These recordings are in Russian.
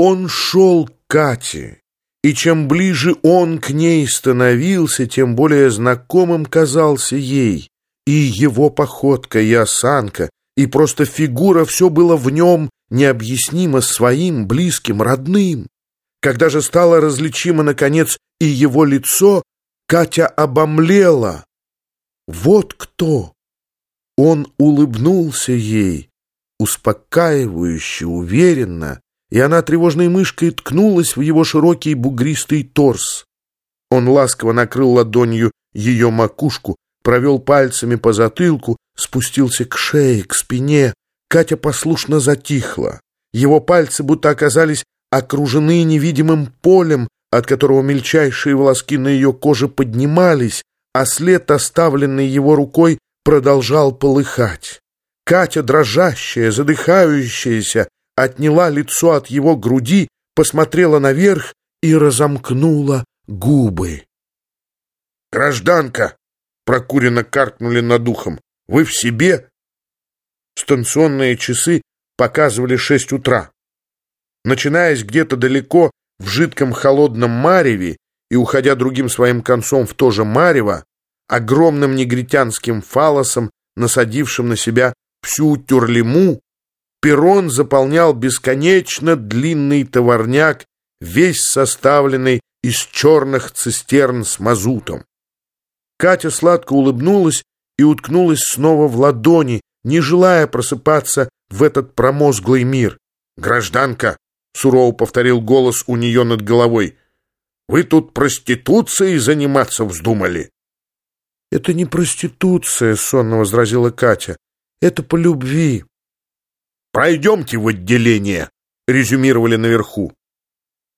Он шел к Кате, и чем ближе он к ней становился, тем более знакомым казался ей. И его походка, и осанка, и просто фигура, все было в нем необъяснимо своим, близким, родным. Когда же стало различимо, наконец, и его лицо, Катя обомлела. Вот кто! Он улыбнулся ей, успокаивающе, уверенно, и она тревожной мышкой ткнулась в его широкий бугристый торс. Он ласково накрыл ладонью ее макушку, провел пальцами по затылку, спустился к шее, к спине. Катя послушно затихла. Его пальцы будто оказались окружены невидимым полем, от которого мельчайшие волоски на ее коже поднимались, а след, оставленный его рукой, продолжал полыхать. Катя, дрожащая, задыхающаяся, отняла лицо от его груди, посмотрела наверх и разомкнула губы. «Гражданка!» — прокуренно каркнули над ухом. «Вы в себе?» Станционные часы показывали шесть утра. Начинаясь где-то далеко в жидком холодном мареве и уходя другим своим концом в то же марево, огромным негритянским фалосом, насадившим на себя всю тюрлиму, перрон заполнял бесконечно длинный товарняк, весь составленный из черных цистерн с мазутом. Катя сладко улыбнулась и уткнулась снова в ладони, не желая просыпаться в этот промозглый мир. «Гражданка!» — сурово повторил голос у нее над головой. «Вы тут проституцией заниматься вздумали?» «Это не проституция», — сонно возразила Катя. «Это по любви». «Пройдемте в отделение», — резюмировали наверху.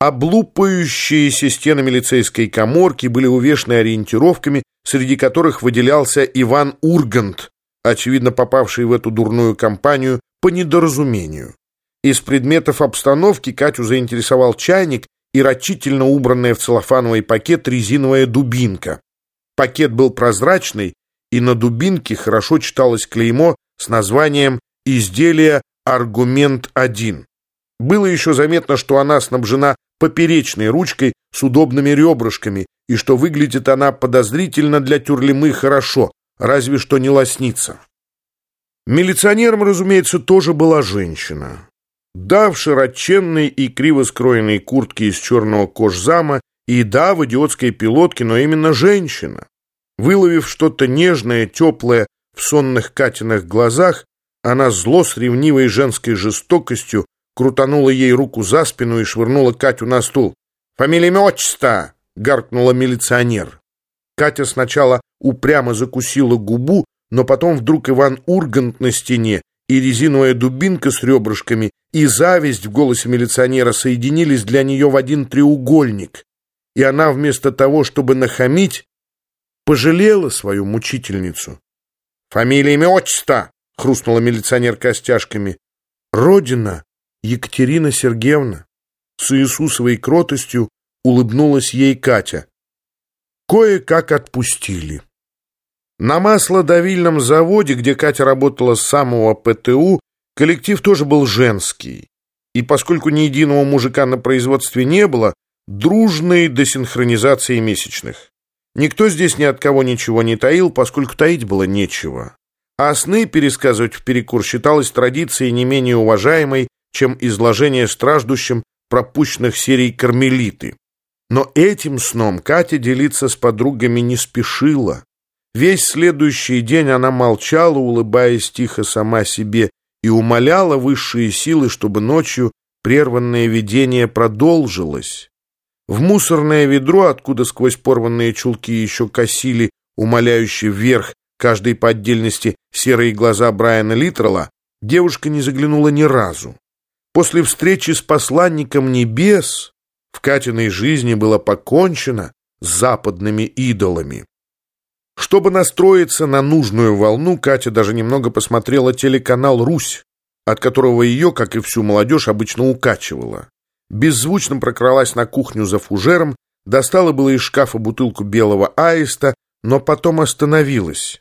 Облупающиеся стены милицейской коморки были увешаны ориентировками, среди которых выделялся Иван Ургант, очевидно попавший в эту дурную компанию по недоразумению. Из предметов обстановки Катю заинтересовал чайник и рачительно убранная в целлофановый пакет резиновая дубинка. Пакет был прозрачный, и на дубинке хорошо читалось клеймо с названием «Изделие Аргумент-1». Было еще заметно, что она снабжена поперечной ручкой с удобными ребрышками, и что выглядит она подозрительно для тюрлемы хорошо, разве что не лоснится. Милиционером, разумеется, тоже была женщина. Да, в широченной и криво скроенной куртке из черного кожзама, и да, в идиотской пилотке, но именно женщина. Выловив что-то нежное, теплое в сонных Катиных глазах, она зло с ревнивой женской жестокостью крутанула ей руку за спину и швырнула Катю на стул. «Фамилия имя отчество!» — гаркнула милиционер. Катя сначала упрямо закусила губу, но потом вдруг Иван Ургант на стене и резиновая дубинка с ребрышками и зависть в голосе милиционера соединились для нее в один треугольник, и она вместо того, чтобы нахамить, пожалела свою мучительницу. «Фамилия, имя, отчество!» — хрустнула милиционер костяшками. «Родина Екатерина Сергеевна». С Иисусовой кротостью улыбнулась ей Катя. Кое-как отпустили. На маслодавильном заводе, где Катя работала с самого ПТУ, коллектив тоже был женский. И поскольку ни единого мужика на производстве не было, дружной до синхронизации месячных. Никто здесь ни от кого ничего не таил, поскольку таить было нечего. А сны пересказывать в перекур считалось традицией не менее уважаемой, чем изложение страждущим пропущенных серий «Кармелиты». Но этим сном Катя делиться с подругами не спешила. Весь следующий день она молчала, улыбаясь тихо сама себе, и умоляла высшие силы, чтобы ночью прерванное видение продолжилось. В мусорное ведро, откуда сквозь порванные чулки еще косили, умоляющие вверх, каждый по отдельности серые глаза Брайана Литрелла, девушка не заглянула ни разу. После встречи с посланником небес в Катиной жизни было покончено с западными идолами. Чтобы настроиться на нужную волну, Катя даже немного посмотрела телеканал «Русь», от которого ее, как и всю молодежь, обычно укачивала. Беззвучно прокралась на кухню за фужером, достала было из шкафа бутылку белого аиста, но потом остановилась.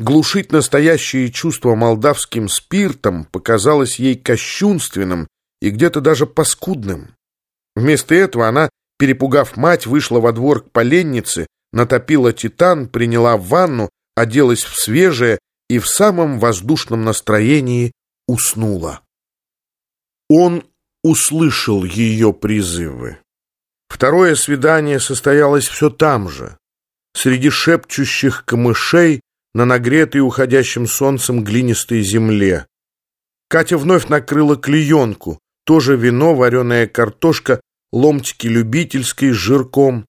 Глушить настоящие чувства молдавским спиртом показалось ей кощунственным и где-то даже паскудным. Вместо этого она, перепугав мать, вышла во двор к поленнице, натопила титан, приняла ванну, оделась в свежее и в самом воздушном настроении уснула. Он услышал ее призывы. Второе свидание состоялось все там же, среди шепчущих камышей на нагретой уходящим солнцем глинистой земле. Катя вновь накрыла клеенку, тоже вино, вареная картошка, ломтики любительской с жирком.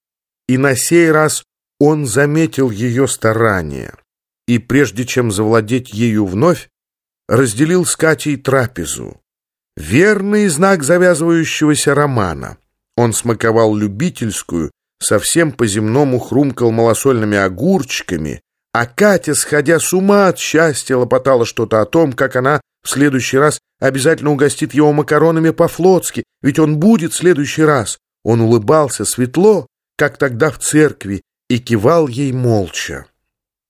И на сей раз он заметил ее старания. И прежде чем завладеть ею вновь, разделил с Катей трапезу. Верный знак завязывающегося романа. Он смаковал любительскую, совсем по-земному хрумкал малосольными огурчиками, а Катя, сходя с ума от счастья, лопотала что-то о том, как она в следующий раз обязательно угостит его макаронами по-флотски, ведь он будет в следующий раз. Он улыбался светло, как тогда в церкви, и кивал ей молча.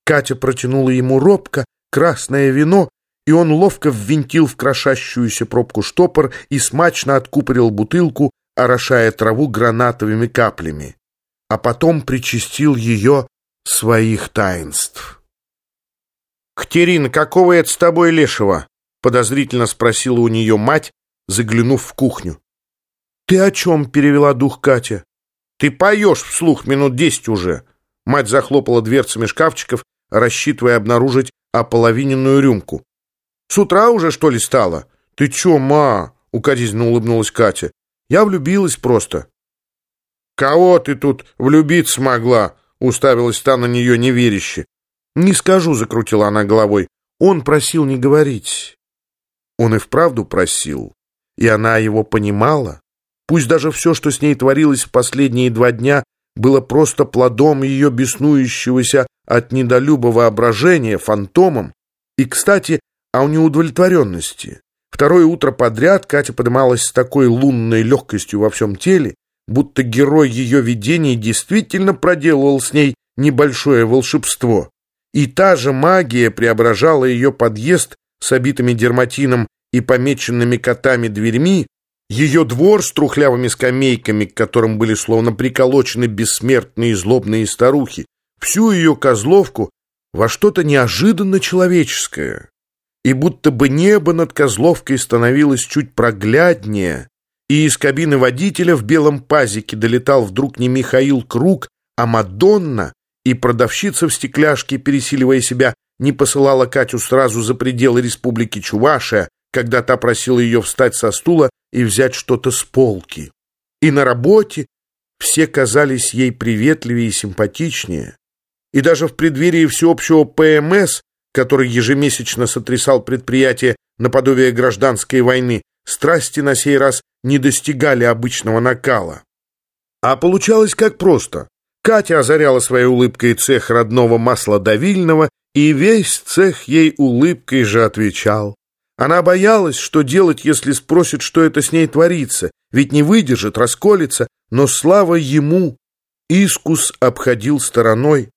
Катя протянула ему робко красное вино, и он ловко ввинтил в крошащуюся пробку штопор и смачно откупорил бутылку, орошая траву гранатовыми каплями, а потом причастил ее своих таинств. «Катерина, какого это с тобой лешего?» — подозрительно спросила у нее мать, заглянув в кухню. «Ты о чем?» — перевела дух Катя. «Ты поешь вслух минут десять уже». Мать захлопала дверцами шкафчиков, рассчитывая обнаружить ополовиненную рюмку. «С утра уже, что ли, стало?» «Ты че, ма?» — укоризненно улыбнулась Катя. «Я влюбилась просто». «Кого ты тут влюбиться могла?» — уставилась та на нее неверяще. «Не скажу», — закрутила она головой. «Он просил не говорить». Он и вправду просил, и она его понимала. Пусть даже все, что с ней творилось в последние два дня, было просто плодом ее беснующегося от недолюба воображения, фантомом. И, кстати, о неудовлетворенности. Второе утро подряд Катя поднималась с такой лунной легкостью во всем теле, будто герой ее видений действительно проделывал с ней небольшое волшебство. И та же магия преображала ее подъезд с обитыми дерматином и помеченными котами дверьми, ее двор с трухлявыми скамейками, к которым были словно приколочены бессмертные злобные старухи, всю ее козловку во что-то неожиданно человеческое. И будто бы небо над козловкой становилось чуть прогляднее, и из кабины водителя в белом пазике долетал вдруг не Михаил Круг, а Мадонна, и продавщица в стекляшке, пересиливая себя, не посылала Катю сразу за пределы республики Чувашия, когда та просила ее встать со стула и взять что-то с полки. И на работе все казались ей приветливее и симпатичнее. И даже в преддверии всеобщего ПМС, который ежемесячно сотрясал предприятие наподобие гражданской войны, страсти на сей раз не достигали обычного накала. А получалось как просто. Катя озаряла своей улыбкой цех родного масла давильного и весь цех ей улыбкой же отвечал. Она боялась, что делать, если спросит, что это с ней творится, ведь не выдержит, расколется, но слава ему. Искус обходил стороной.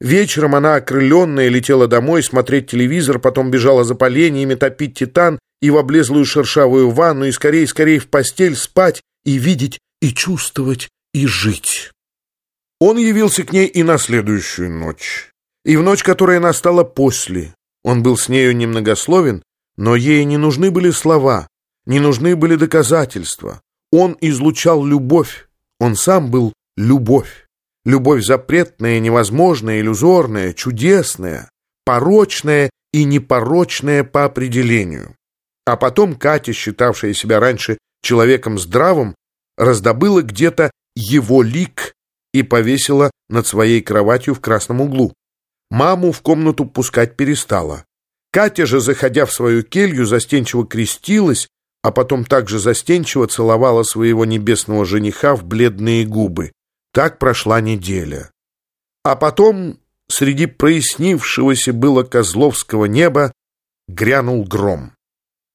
Вечером она, окрыленная, летела домой смотреть телевизор, потом бежала за поленьями, топить титан и в облезлую шершавую ванну, и скорее-скорее в постель спать, и видеть, и чувствовать, и жить. Он явился к ней и на следующую ночь и в ночь, которая настала после. Он был с нею немногословен, но ей не нужны были слова, не нужны были доказательства. Он излучал любовь, он сам был любовь. Любовь запретная, невозможная, иллюзорная, чудесная, порочная и непорочная по определению. А потом Катя, считавшая себя раньше человеком здравым, раздобыла где-то его лик и повесила над своей кроватью в красном углу. Маму в комнату пускать перестала. Катя же, заходя в свою келью, застенчиво крестилась, а потом также застенчиво целовала своего небесного жениха в бледные губы. Так прошла неделя. А потом среди прояснившегося было Козловского неба грянул гром.